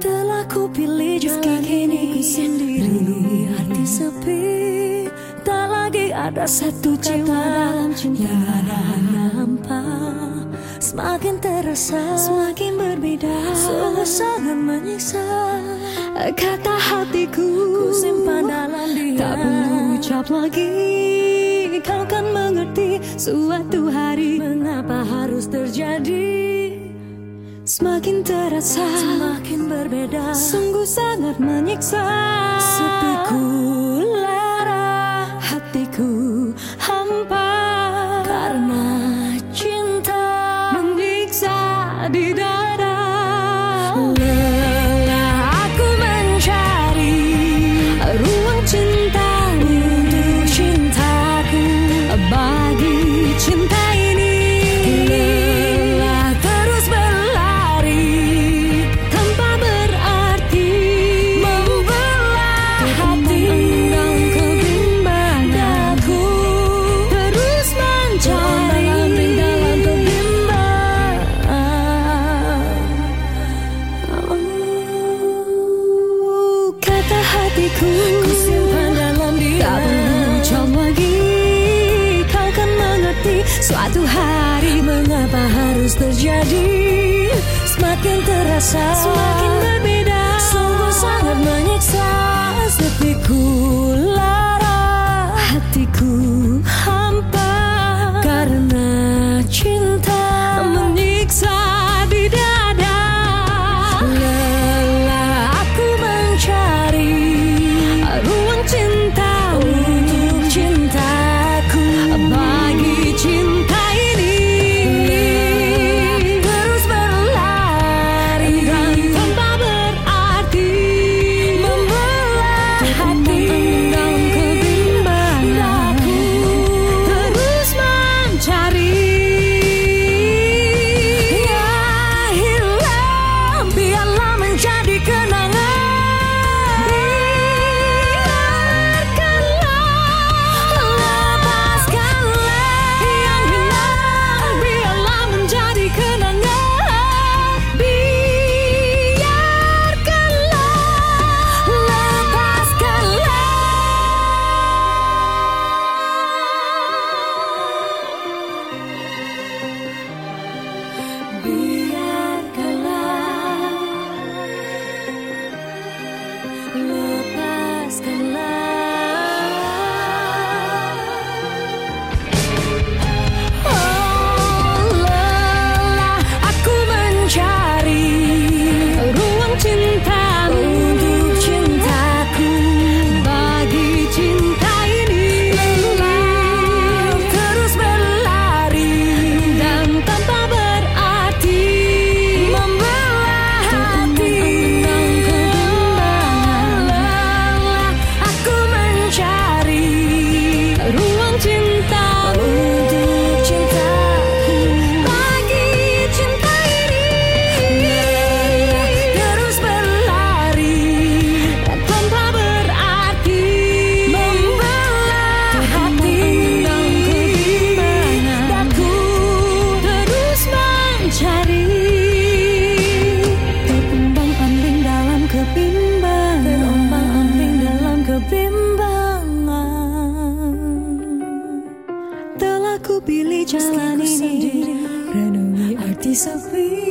Telah ku pilih jalan ini. sendiri. Arti sepi. Tak lagi ada satu kata dalam cinta. Yang hampa. Semakin terasa. Semakin berbeda. Sungguh sangat menyiksa. Kata hatiku Ku simpan dalam diam Tak perlu ucap lagi. Kau kan mengerti Suatu hari Mengapa harus terjadi Semakin terasa Semakin berbeda. Sungguh sangat menyiksa. Sepiku lara Hatiku hampa. Karena cinta Menyiksa di dada Suatu hari Mengapa harus terjadi Semakin terasa Semakin berbeda. Sungguh Telah ku